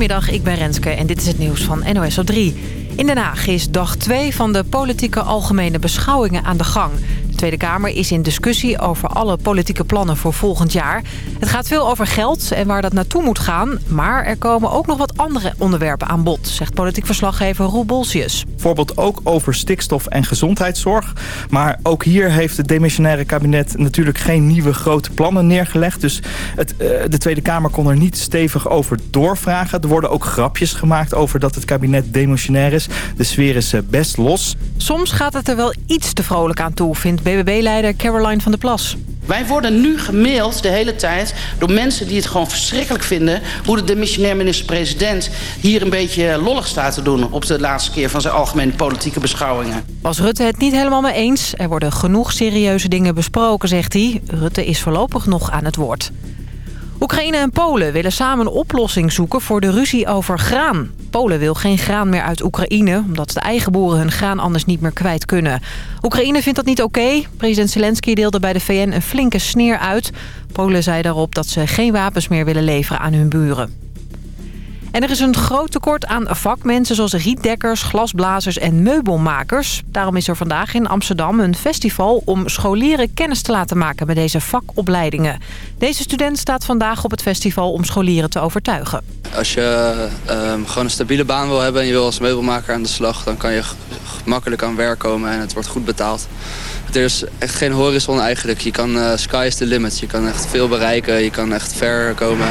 Goedemiddag, ik ben Renske en dit is het nieuws van NOS op 3. In Den Haag is dag 2 van de politieke algemene beschouwingen aan de gang. De Tweede Kamer is in discussie over alle politieke plannen voor volgend jaar. Het gaat veel over geld en waar dat naartoe moet gaan. Maar er komen ook nog wat andere onderwerpen aan bod, zegt politiek verslaggever Roel Bolsius. Bijvoorbeeld ook over stikstof en gezondheidszorg. Maar ook hier heeft het demissionaire kabinet natuurlijk geen nieuwe grote plannen neergelegd. Dus het, uh, de Tweede Kamer kon er niet stevig over doorvragen. Er worden ook grapjes gemaakt over dat het kabinet demissionair is. De sfeer is uh, best los. Soms gaat het er wel iets te vrolijk aan toe, vindt BBB-leider Caroline van der Plas. Wij worden nu gemaild de hele tijd door mensen die het gewoon verschrikkelijk vinden... hoe de demissionair minister-president hier een beetje lollig staat te doen... op de laatste keer van zijn algemene politieke beschouwingen. Was Rutte het niet helemaal mee eens? Er worden genoeg serieuze dingen besproken, zegt hij. Rutte is voorlopig nog aan het woord. Oekraïne en Polen willen samen een oplossing zoeken voor de ruzie over graan. Polen wil geen graan meer uit Oekraïne... omdat de eigen boeren hun graan anders niet meer kwijt kunnen. Oekraïne vindt dat niet oké. President Zelensky deelde bij de VN een flinke sneer uit. Polen zei daarop dat ze geen wapens meer willen leveren aan hun buren. En er is een groot tekort aan vakmensen zoals rietdekkers, glasblazers en meubelmakers. Daarom is er vandaag in Amsterdam een festival om scholieren kennis te laten maken met deze vakopleidingen. Deze student staat vandaag op het festival om scholieren te overtuigen. Als je um, gewoon een stabiele baan wil hebben en je wil als meubelmaker aan de slag... dan kan je makkelijk aan werk komen en het wordt goed betaald. Er is echt geen horizon eigenlijk. Je kan, uh, sky is the limit. Je kan echt veel bereiken. Je kan echt ver komen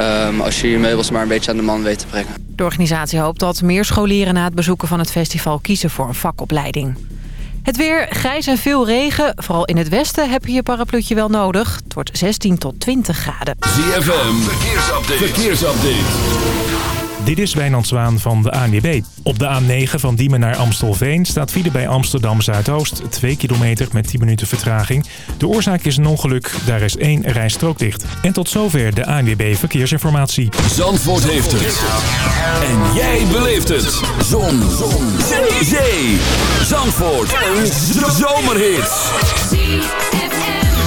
um, als je je meubels maar een beetje aan de man weet te brengen. De organisatie hoopt dat meer scholieren na het bezoeken van het festival kiezen voor een vakopleiding. Het weer, grijs en veel regen. Vooral in het westen heb je je parapluutje wel nodig. Het wordt 16 tot 20 graden. ZFM, verkeersupdate. verkeersupdate. Dit is Wijnand Zwaan van de ANWB. Op de A9 van Diemen naar Amstelveen staat file bij Amsterdam Zuidoost. 2 kilometer met 10 minuten vertraging. De oorzaak is een ongeluk. Daar is één rijstrook dicht. En tot zover de ANWB Verkeersinformatie. Zandvoort heeft het. En jij beleeft het. Zon. Zon. Zee. Zee. Zandvoort. Een zomerhit.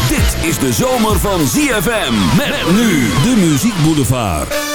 Dit is de zomer van ZFM. Met nu de Muziek Boulevard.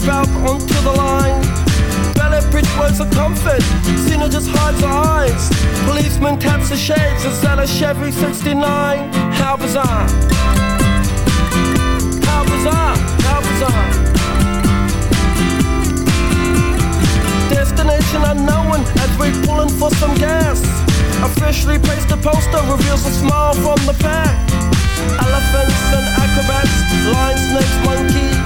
step out onto the line. Ballet bridge words of comfort, Zina just hides her eyes. Policeman taps the shades, and sells a Chevy 69? How bizarre. How bizarre, how bizarre. Destination unknown as we're pulling for some gas. Officially placed a poster reveals a smile from the pack. Elephants and acrobats, lion, snakes, monkey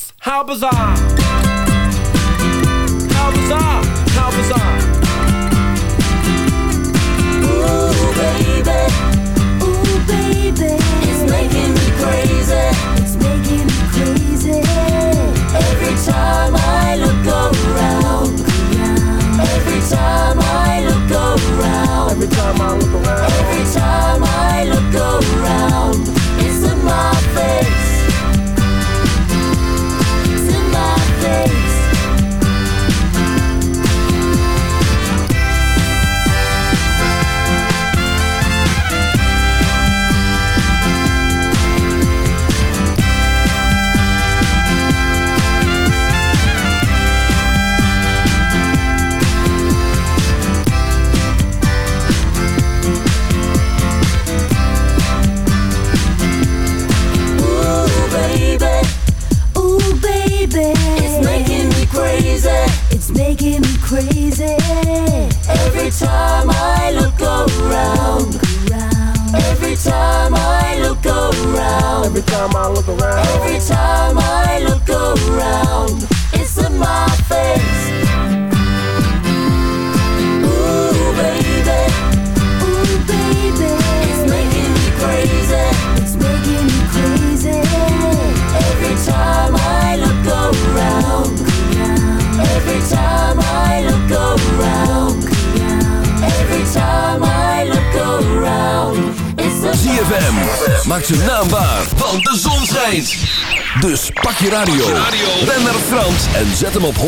how bizarre! How bizarre! How bizarre! Zijn naam waar, want de zon schijnt. Dus pak je radio, ren naar Frans en zet hem op 106.9.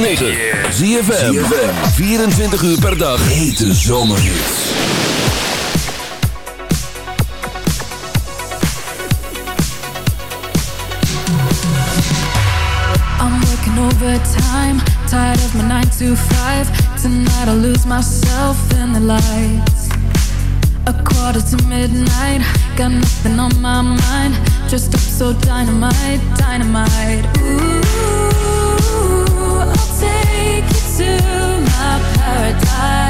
106.9. ZFM, 24 uur per dag. Hete zomerhits. I'm working overtime, tired of my 9 to 5 Tonight I'll lose myself in the lights A quarter to midnight, got nothing on my mind. Dressed up so dynamite, dynamite. Ooh, I'll take you to my paradise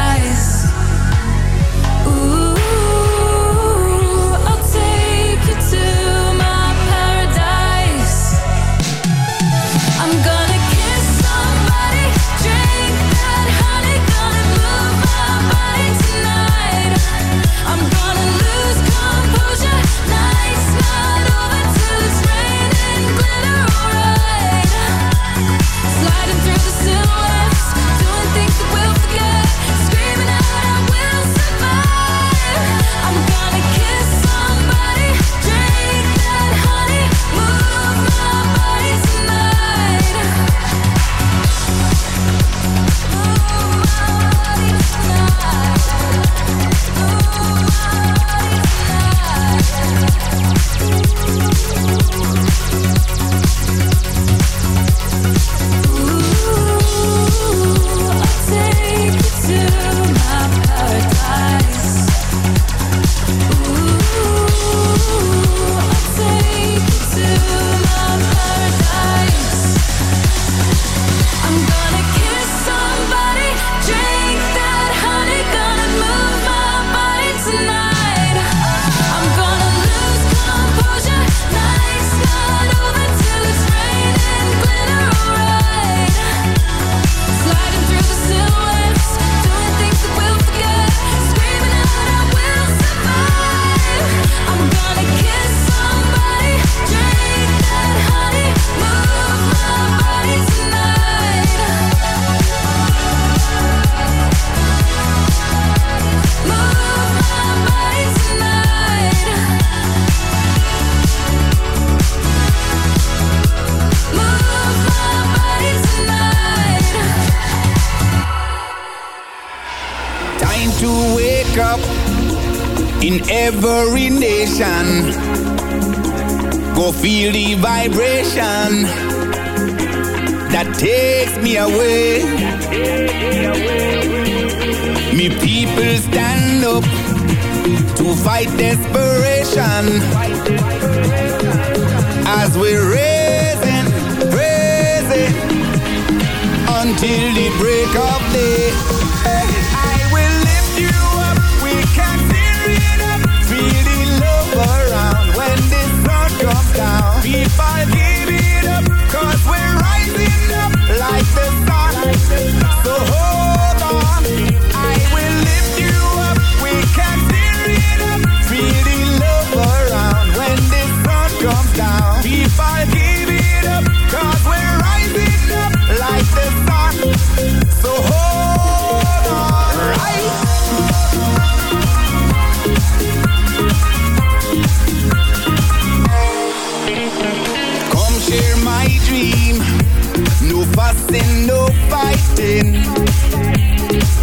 fighting.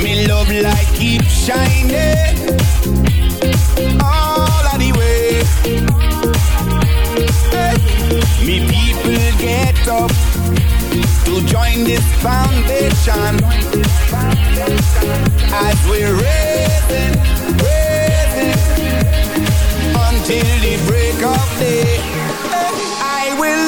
Me love light keep shining all of the way. Hey. Me people get up to join this foundation as we're raising, raising until the break of day. I will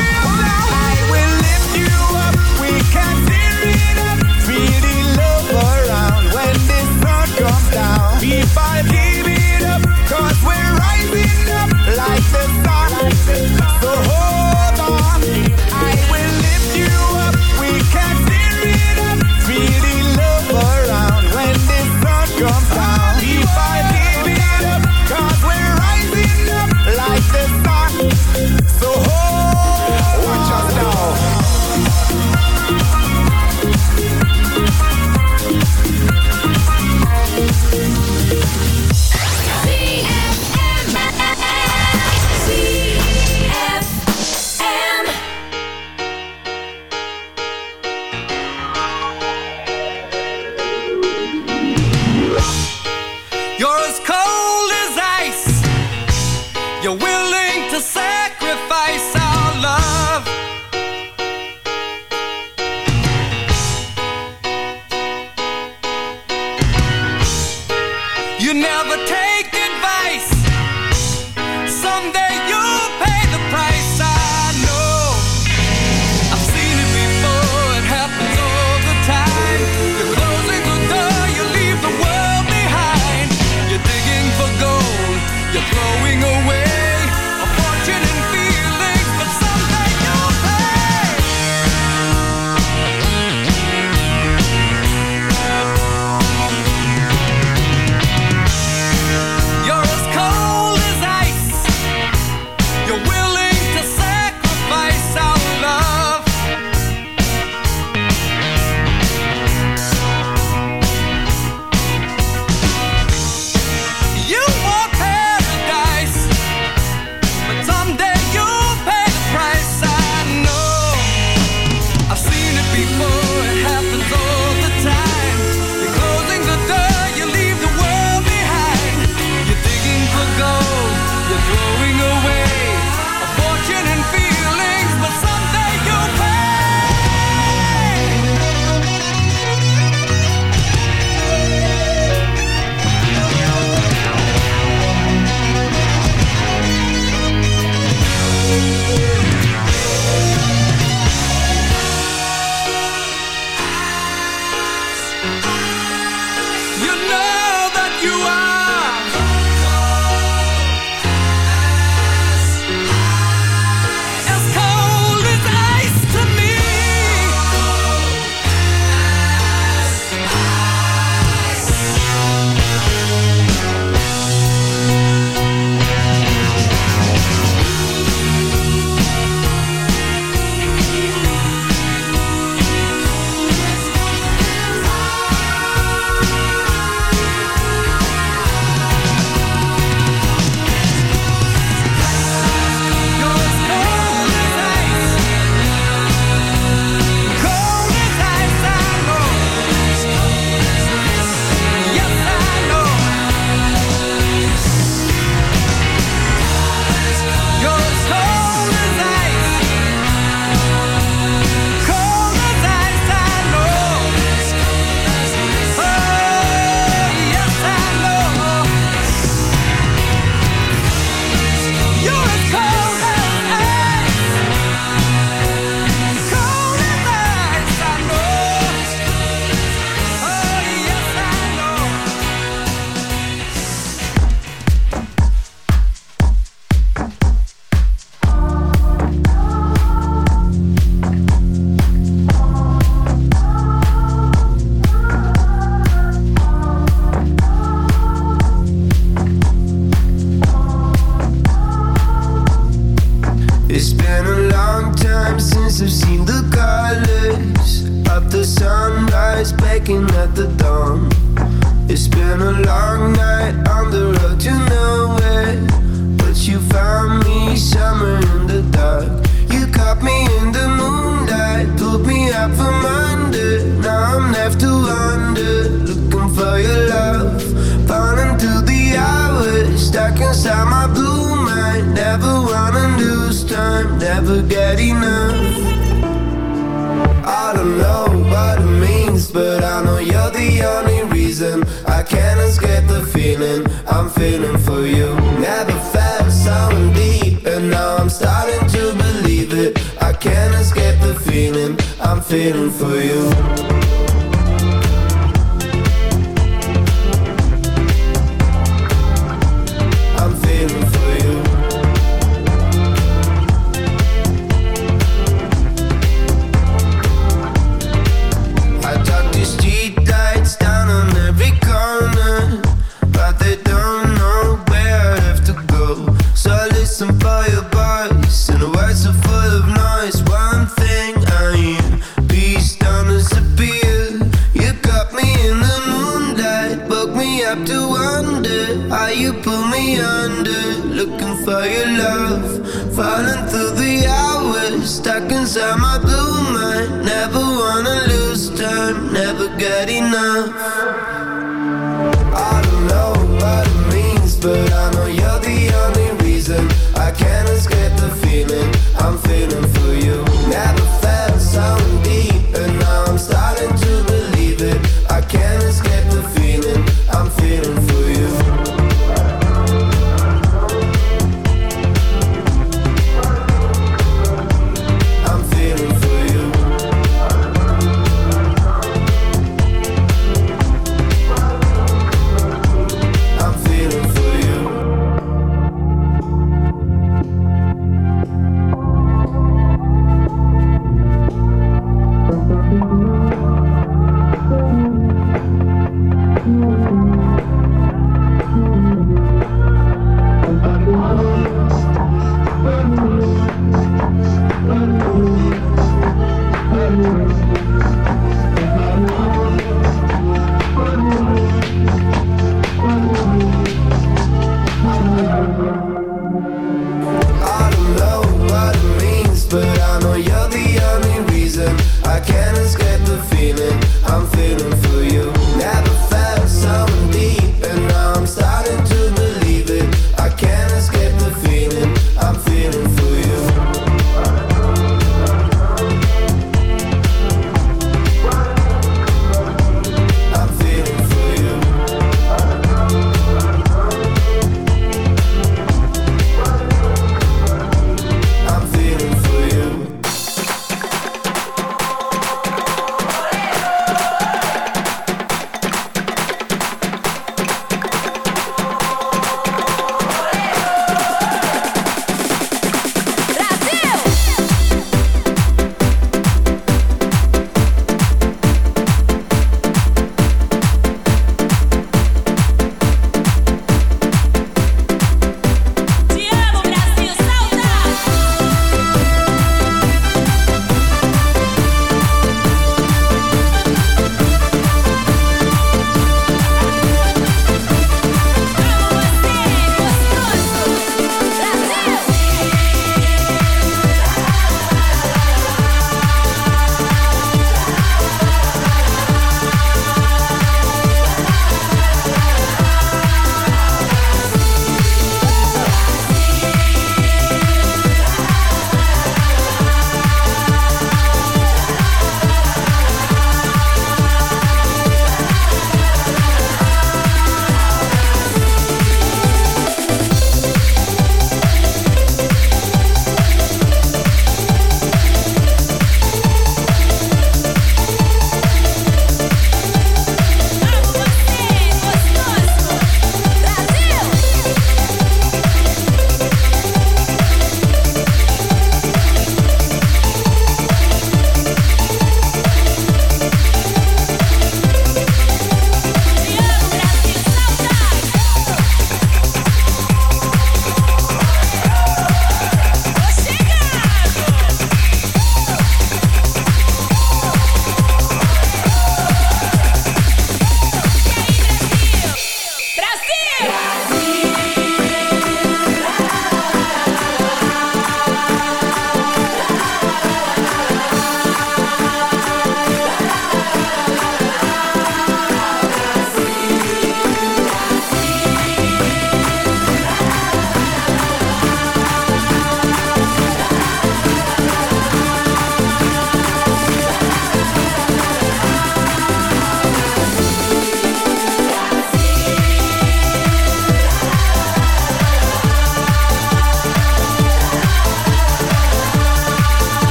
down. If I give it up, cause we're rising up like the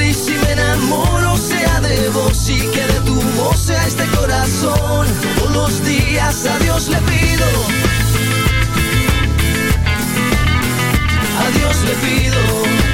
y si me enamoro sea de vos y que de tu voz sea este corazón. Todos los días a Dios le pido. A Dios le pido.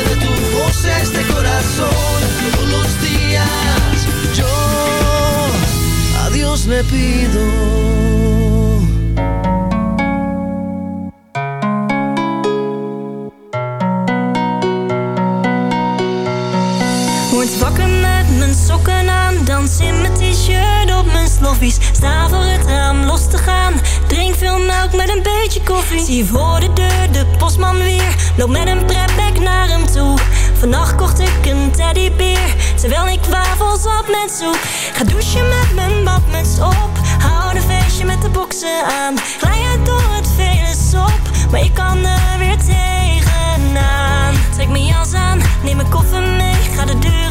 sé este corazón los días yo pido Word wakker met mijn sokken aan, dans in mijn t-shirt op mijn sloffies. Sta voor het raam los te gaan, drink veel melk met een beetje koffie. Zie voor de. Loop met een prepback naar hem toe. Vannacht kocht ik een teddybeer Terwijl ik wafels op met soep Ga douchen met mijn badmuts op. Hou een feestje met de boksen aan. Glij uit door het vele sop Maar ik kan er weer tegenaan. Trek mijn jas aan, neem mijn koffer mee. Ga de deur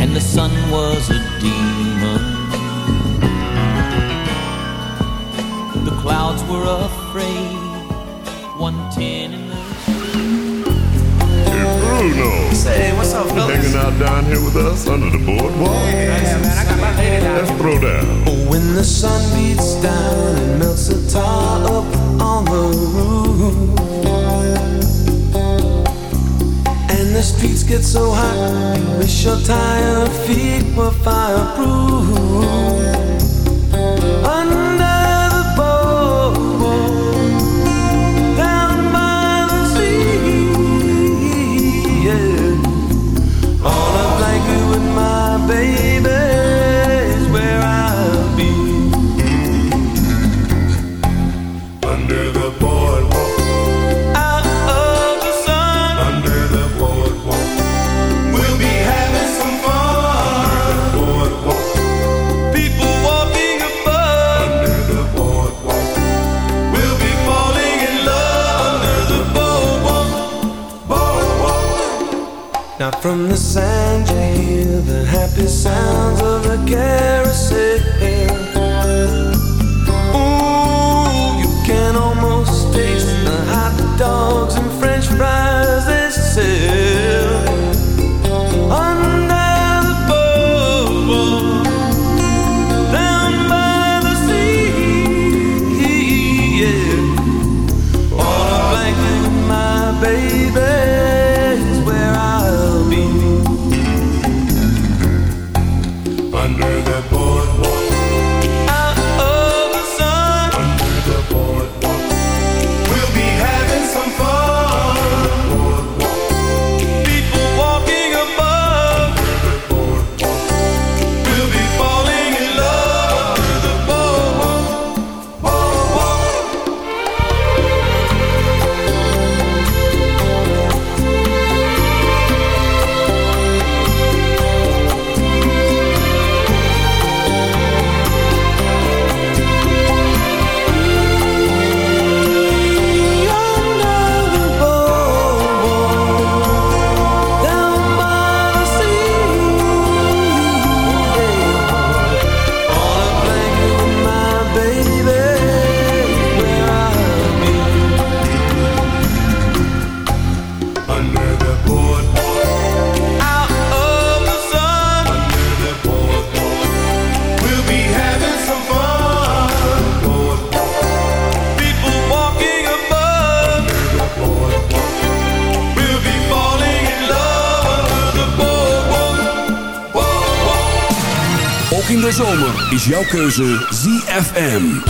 and the sun was a demon. The clouds were afraid. One ten in the hey, Bruno. Say, what's up, fellas? Hanging out down here with us under the boardwalk. Yeah, man, I got my lady down. Let's throw down. Oh, when the sun beats down and melts the tar up on the roof. the streets get so hot, wish your tired feet were fireproof. Under the down by the sea, my baby. from the sand. keuze ZFM.